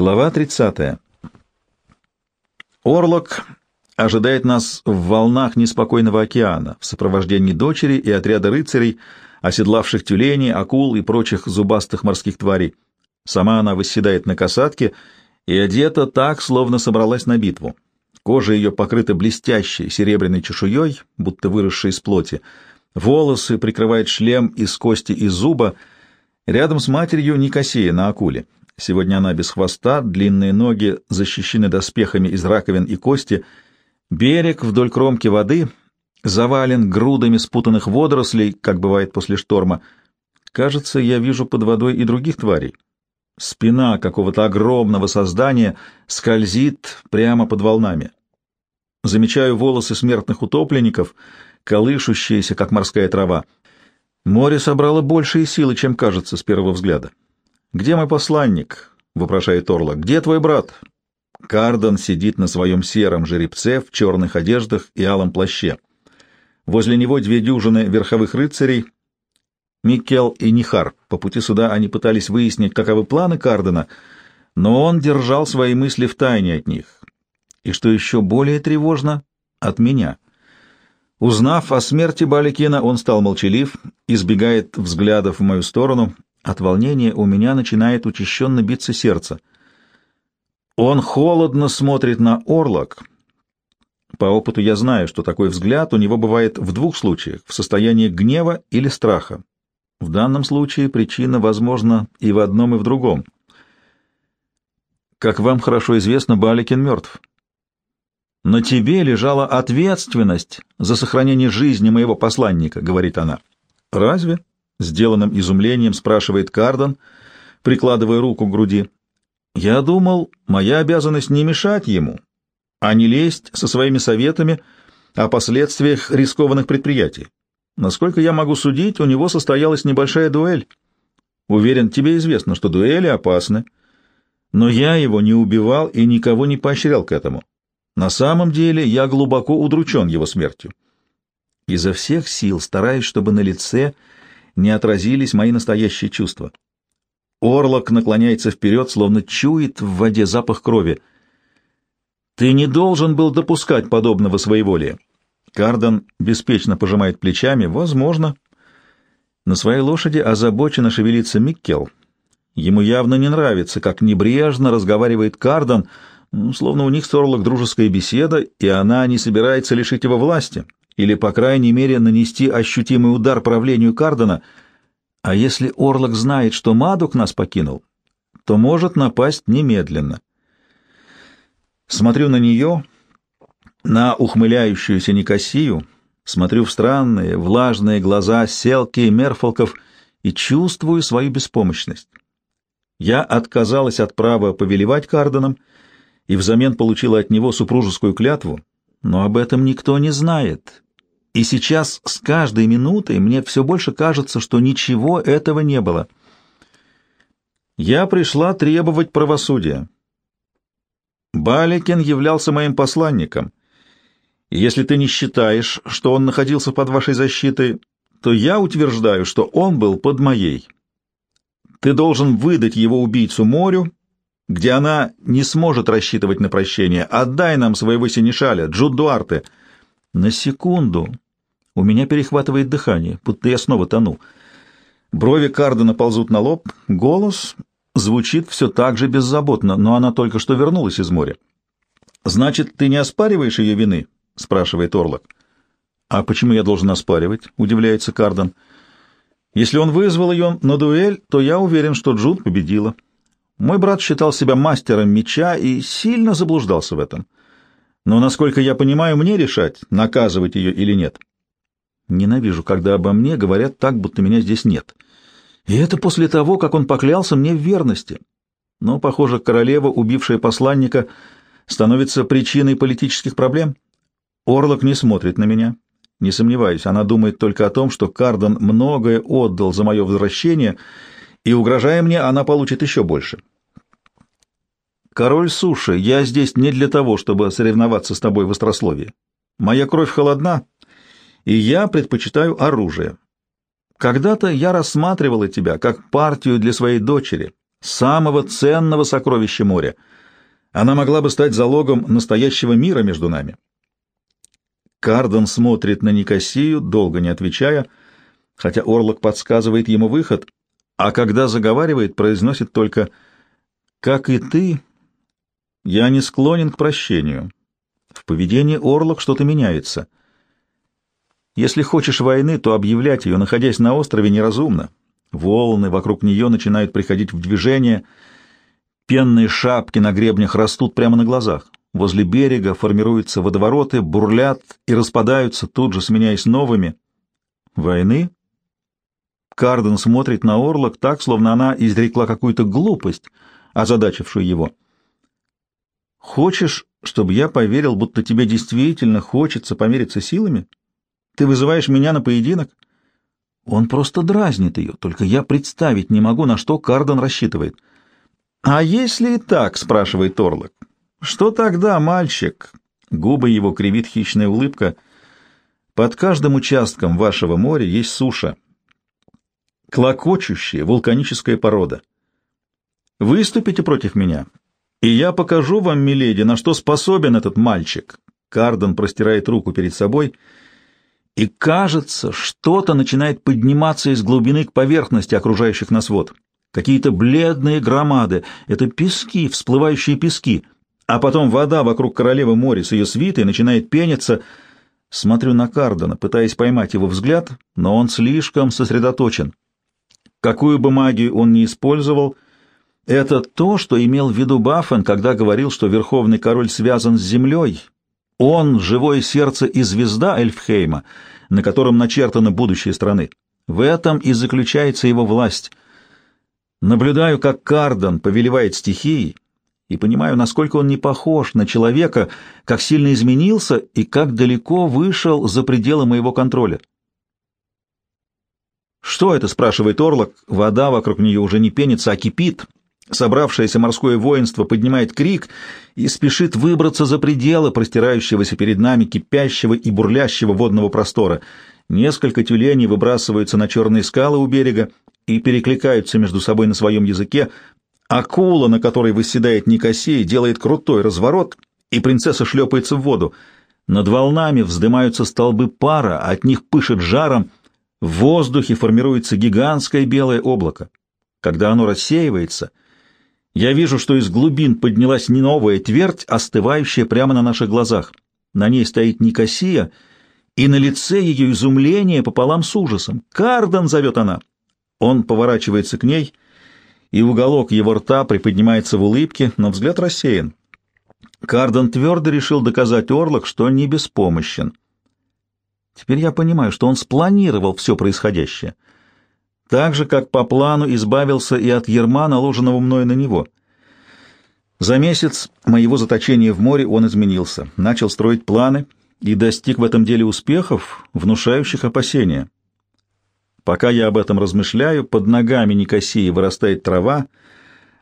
Глава 30. Орлок ожидает нас в волнах неспокойного океана в сопровождении дочери и отряда рыцарей, оседлавших тюленей, акул и прочих зубастых морских тварей. Сама она восседает на касатке и одета так, словно собралась на битву. Кожа ее покрыта блестящей серебряной чешуей, будто выросшей из плоти. Волосы прикрывает шлем из кости и зуба. Рядом с матерью Никосия на акуле. Сегодня она без хвоста, длинные ноги защищены доспехами из раковин и кости. Берег вдоль кромки воды завален грудами спутанных водорослей, как бывает после шторма. Кажется, я вижу под водой и других тварей. Спина какого-то огромного создания скользит прямо под волнами. Замечаю волосы смертных утопленников, колышущиеся, как морская трава. Море собрало большие силы, чем кажется с первого взгляда. «Где мой посланник?» — вопрошает Орла. «Где твой брат?» Кардон сидит на своем сером жеребце в черных одеждах и алом плаще. Возле него две дюжины верховых рыцарей, Микел и Нихар. По пути сюда они пытались выяснить, каковы планы Кардена, но он держал свои мысли в тайне от них. И что еще более тревожно, от меня. Узнав о смерти Баликина, он стал молчалив, избегает взглядов в мою сторону, от волнения у меня начинает учащенно биться сердце. Он холодно смотрит на Орлок. По опыту я знаю, что такой взгляд у него бывает в двух случаях — в состоянии гнева или страха. В данном случае причина, возможно, и в одном, и в другом. Как вам хорошо известно, Баликин мертв. На тебе лежала ответственность за сохранение жизни моего посланника, — говорит она. Разве? Сделанным изумлением спрашивает Кардон, прикладывая руку к груди. «Я думал, моя обязанность не мешать ему, а не лезть со своими советами о последствиях рискованных предприятий. Насколько я могу судить, у него состоялась небольшая дуэль. Уверен, тебе известно, что дуэли опасны. Но я его не убивал и никого не поощрял к этому. На самом деле я глубоко удручен его смертью. Изо всех сил стараюсь, чтобы на лице не отразились мои настоящие чувства. Орлок наклоняется вперед, словно чует в воде запах крови. «Ты не должен был допускать подобного своеволия». Кардон беспечно пожимает плечами. «Возможно». На своей лошади озабоченно шевелится Миккел. Ему явно не нравится, как небрежно разговаривает Кардон, словно у них с Орлок дружеская беседа, и она не собирается лишить его власти или, по крайней мере, нанести ощутимый удар правлению Кардена, а если Орлок знает, что Мадук нас покинул, то может напасть немедленно. Смотрю на нее, на ухмыляющуюся Никосию, смотрю в странные, влажные глаза селки и мерфолков и чувствую свою беспомощность. Я отказалась от права повелевать Карденом и взамен получила от него супружескую клятву, но об этом никто не знает, и сейчас с каждой минутой мне все больше кажется, что ничего этого не было. Я пришла требовать правосудия. Баликин являлся моим посланником. И если ты не считаешь, что он находился под вашей защитой, то я утверждаю, что он был под моей. Ты должен выдать его убийцу морю, где она не сможет рассчитывать на прощение. Отдай нам своего синешаля, Джуд Дуарте. На секунду у меня перехватывает дыхание, будто я снова тону. Брови Кардена ползут на лоб, голос звучит все так же беззаботно, но она только что вернулась из моря. «Значит, ты не оспариваешь ее вины?» — спрашивает Орлок. «А почему я должен оспаривать?» — удивляется Карден. «Если он вызвал ее на дуэль, то я уверен, что Джуд победила. Мой брат считал себя мастером меча и сильно заблуждался в этом. Но, насколько я понимаю, мне решать, наказывать ее или нет». Ненавижу, когда обо мне говорят так, будто меня здесь нет. И это после того, как он поклялся мне в верности. Но, похоже, королева, убившая посланника, становится причиной политических проблем. Орлок не смотрит на меня. Не сомневаюсь, она думает только о том, что Кардон многое отдал за мое возвращение, и, угрожая мне, она получит еще больше. «Король суши, я здесь не для того, чтобы соревноваться с тобой в острословии. Моя кровь холодна, и я предпочитаю оружие. Когда-то я рассматривала тебя как партию для своей дочери, самого ценного сокровища моря. Она могла бы стать залогом настоящего мира между нами. Кардон смотрит на Никосию, долго не отвечая, хотя Орлок подсказывает ему выход, а когда заговаривает, произносит только «Как и ты, я не склонен к прощению. В поведении Орлок что-то меняется». Если хочешь войны, то объявлять ее, находясь на острове, неразумно. Волны вокруг нее начинают приходить в движение, пенные шапки на гребнях растут прямо на глазах. Возле берега формируются водовороты, бурлят и распадаются, тут же сменяясь новыми. Войны? Карден смотрит на Орлок так, словно она изрекла какую-то глупость, озадачившую его. «Хочешь, чтобы я поверил, будто тебе действительно хочется помериться силами?» Ты вызываешь меня на поединок? Он просто дразнит ее, только я представить не могу, на что Кардон рассчитывает. А если и так, спрашивает Торлок. Что тогда, мальчик? Губы его кривит хищная улыбка. Под каждым участком вашего моря есть суша. Клокочущая вулканическая порода. Выступите против меня, и я покажу вам, миледи, на что способен этот мальчик. Кардон простирает руку перед собой — и кажется, что-то начинает подниматься из глубины к поверхности окружающих нас вод. Какие-то бледные громады — это пески, всплывающие пески, а потом вода вокруг королевы моря с ее свитой начинает пениться. Смотрю на Кардона, пытаясь поймать его взгляд, но он слишком сосредоточен. Какую бы магию он ни использовал, это то, что имел в виду Баффен, когда говорил, что Верховный Король связан с землей, он — живое сердце и звезда Эльфхейма, на котором начертано будущее страны. В этом и заключается его власть. Наблюдаю, как Кардон повелевает стихией, и понимаю, насколько он не похож на человека, как сильно изменился и как далеко вышел за пределы моего контроля. «Что это?» — спрашивает Орлок. Вода вокруг нее уже не пенится, а кипит — Собравшееся морское воинство поднимает крик и спешит выбраться за пределы простирающегося перед нами кипящего и бурлящего водного простора. Несколько тюленей выбрасываются на черные скалы у берега и перекликаются между собой на своем языке. Акула, на которой восседает Никосия, делает крутой разворот, и принцесса шлепается в воду. Над волнами вздымаются столбы пара, от них пышет жаром. В воздухе формируется гигантское белое облако. Когда оно рассеивается — я вижу, что из глубин поднялась не новая твердь, остывающая прямо на наших глазах. На ней стоит Никосия, и на лице ее изумление пополам с ужасом. «Кардон!» — зовет она. Он поворачивается к ней, и уголок его рта приподнимается в улыбке, но взгляд рассеян. Кардон твердо решил доказать Орлок, что не беспомощен. Теперь я понимаю, что он спланировал все происходящее — так же, как по плану избавился и от ерма, наложенного мною на него. За месяц моего заточения в море он изменился, начал строить планы и достиг в этом деле успехов, внушающих опасения. Пока я об этом размышляю, под ногами Никосии вырастает трава,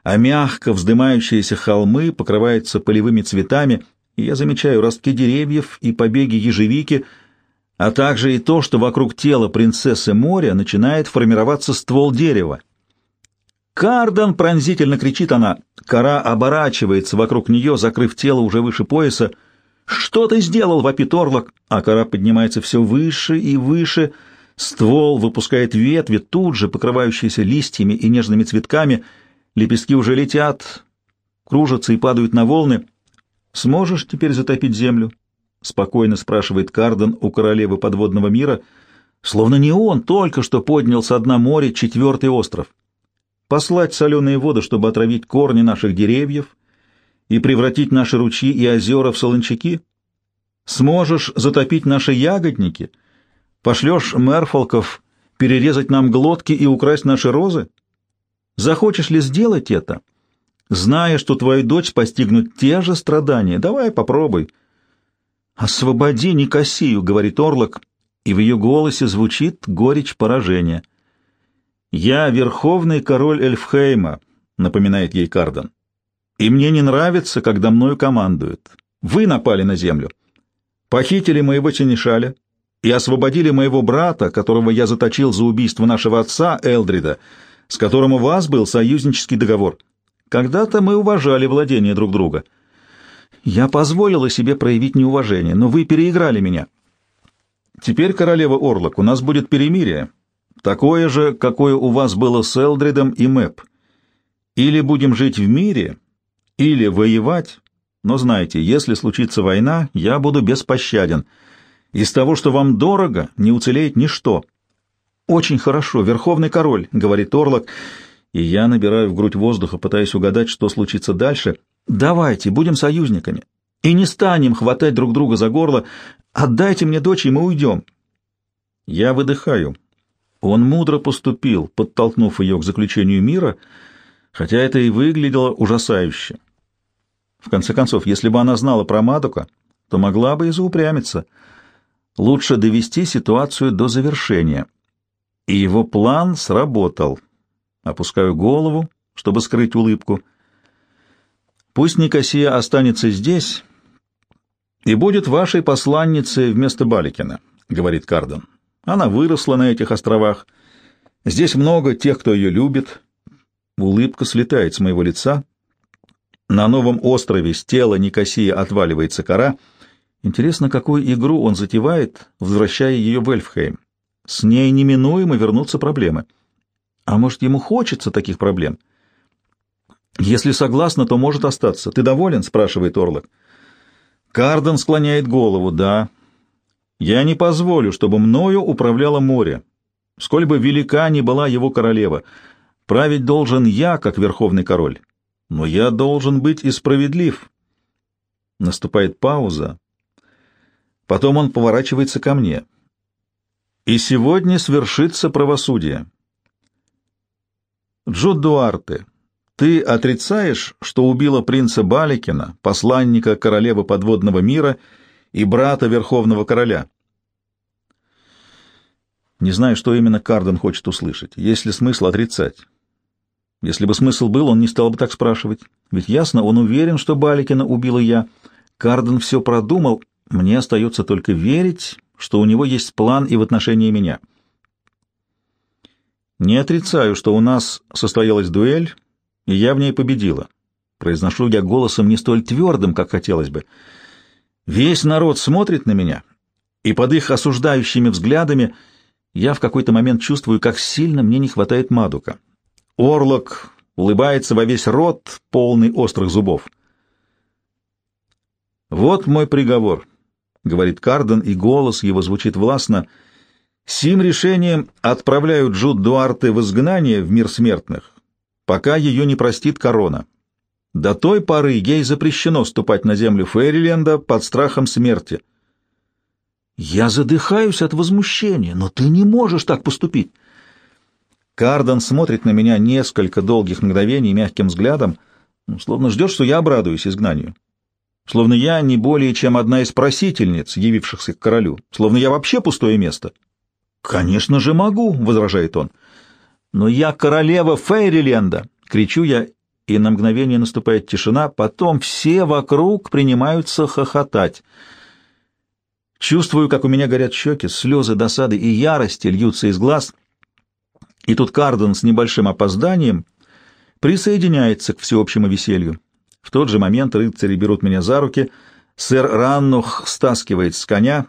а мягко вздымающиеся холмы покрываются полевыми цветами, и я замечаю ростки деревьев и побеги ежевики — а также и то, что вокруг тела принцессы моря начинает формироваться ствол дерева. «Кардон!» — пронзительно кричит она. Кора оборачивается вокруг нее, закрыв тело уже выше пояса. «Что ты сделал?» — вопит Орлок. А кора поднимается все выше и выше. Ствол выпускает ветви, тут же покрывающиеся листьями и нежными цветками. Лепестки уже летят, кружатся и падают на волны. «Сможешь теперь затопить землю?» — спокойно спрашивает Карден у королевы подводного мира, словно не он только что поднял со дна моря четвертый остров. Послать соленые воды, чтобы отравить корни наших деревьев и превратить наши ручьи и озера в солончаки? Сможешь затопить наши ягодники? Пошлешь мерфолков перерезать нам глотки и украсть наши розы? Захочешь ли сделать это, зная, что твою дочь постигнут те же страдания? Давай попробуй. «Освободи Никосию», — говорит Орлок, и в ее голосе звучит горечь поражения. «Я верховный король Эльфхейма», — напоминает ей Кардон. «И мне не нравится, когда мною командуют. Вы напали на землю, похитили моего Тенишаля и освободили моего брата, которого я заточил за убийство нашего отца Элдрида, с которым у вас был союзнический договор. Когда-то мы уважали владение друг друга. Я позволила себе проявить неуважение, но вы переиграли меня. Теперь, королева Орлок, у нас будет перемирие, такое же, какое у вас было с Элдридом и Мэп. Или будем жить в мире, или воевать, но знайте, если случится война, я буду беспощаден. Из того, что вам дорого, не уцелеет ничто. Очень хорошо, верховный король, говорит Орлок, и я набираю в грудь воздуха, пытаясь угадать, что случится дальше. Давайте, будем союзниками. И не станем хватать друг друга за горло. Отдайте мне дочь, и мы уйдем. Я выдыхаю. Он мудро поступил, подтолкнув ее к заключению мира, хотя это и выглядело ужасающе. В конце концов, если бы она знала про Мадука, то могла бы и заупрямиться. Лучше довести ситуацию до завершения. И его план сработал. Опускаю голову, чтобы скрыть улыбку. Пусть Никосия останется здесь и будет вашей посланницей вместо Баликина, — говорит Карден. Она выросла на этих островах. Здесь много тех, кто ее любит. Улыбка слетает с моего лица. На новом острове с тела Никосии отваливается кора. Интересно, какую игру он затевает, возвращая ее в Эльфхейм. С ней неминуемо вернутся проблемы. А может, ему хочется таких проблем? Если согласна, то может остаться. Ты доволен? спрашивает Орлок. Карден склоняет голову. Да. Я не позволю, чтобы мною управляло море. Сколь бы велика ни была его королева, править должен я, как верховный король но я должен быть и справедлив. Наступает пауза. Потом он поворачивается ко мне. И сегодня свершится правосудие. Джо Дуарте, ты отрицаешь, что убила принца Баликина, посланника королевы подводного мира и брата верховного короля? Не знаю, что именно Карден хочет услышать. Есть ли смысл отрицать? Если бы смысл был, он не стал бы так спрашивать. Ведь ясно, он уверен, что Баликина убила я. Карден все продумал. Мне остается только верить, что у него есть план и в отношении меня. Не отрицаю, что у нас состоялась дуэль, и я в ней победила. Произношу я голосом не столь твердым, как хотелось бы. Весь народ смотрит на меня, и под их осуждающими взглядами я в какой-то момент чувствую, как сильно мне не хватает Мадука. Орлок улыбается во весь рот, полный острых зубов. «Вот мой приговор», — говорит Карден, и голос его звучит властно. «Сим решением отправляют Джуд Дуарте в изгнание в мир смертных, пока ее не простит корона. До той поры ей запрещено ступать на землю Фейриленда под страхом смерти». «Я задыхаюсь от возмущения, но ты не можешь так поступить». Кардон смотрит на меня несколько долгих мгновений мягким взглядом, ну, словно ждет, что я обрадуюсь изгнанию. Словно я не более чем одна из просительниц, явившихся к королю. Словно я вообще пустое место. «Конечно же могу», — возражает он. «Но я королева Фейриленда!» — кричу я, и на мгновение наступает тишина, потом все вокруг принимаются хохотать. Чувствую, как у меня горят щеки, слезы досады и ярости льются из глаз — и тут Карден с небольшим опозданием присоединяется к всеобщему веселью. В тот же момент рыцари берут меня за руки, сэр Раннух стаскивает с коня,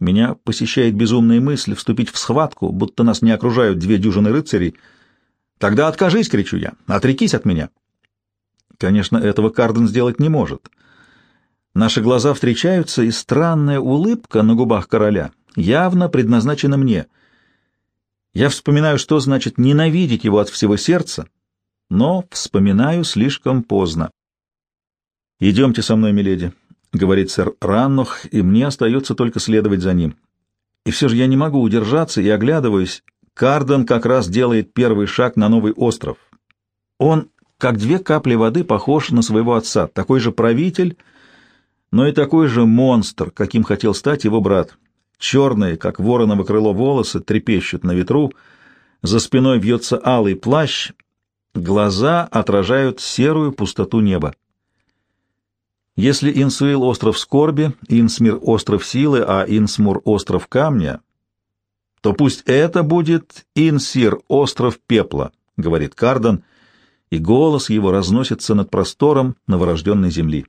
меня посещает безумная мысль вступить в схватку, будто нас не окружают две дюжины рыцарей. «Тогда откажись!» — кричу я. «Отрекись от меня!» Конечно, этого Карден сделать не может. Наши глаза встречаются, и странная улыбка на губах короля явно предназначена мне — я вспоминаю, что значит ненавидеть его от всего сердца, но вспоминаю слишком поздно. «Идемте со мной, миледи», — говорит сэр Раннох, и мне остается только следовать за ним. И все же я не могу удержаться и оглядываюсь. Карден как раз делает первый шаг на новый остров. Он, как две капли воды, похож на своего отца, такой же правитель, но и такой же монстр, каким хотел стать его брат. Черные, как вороново крыло волосы, трепещут на ветру, за спиной вьется алый плащ, глаза отражают серую пустоту неба. Если Инсуил — остров скорби, Инсмир — остров силы, а Инсмур — остров камня, то пусть это будет Инсир — остров пепла, говорит Кардон, и голос его разносится над простором новорожденной земли.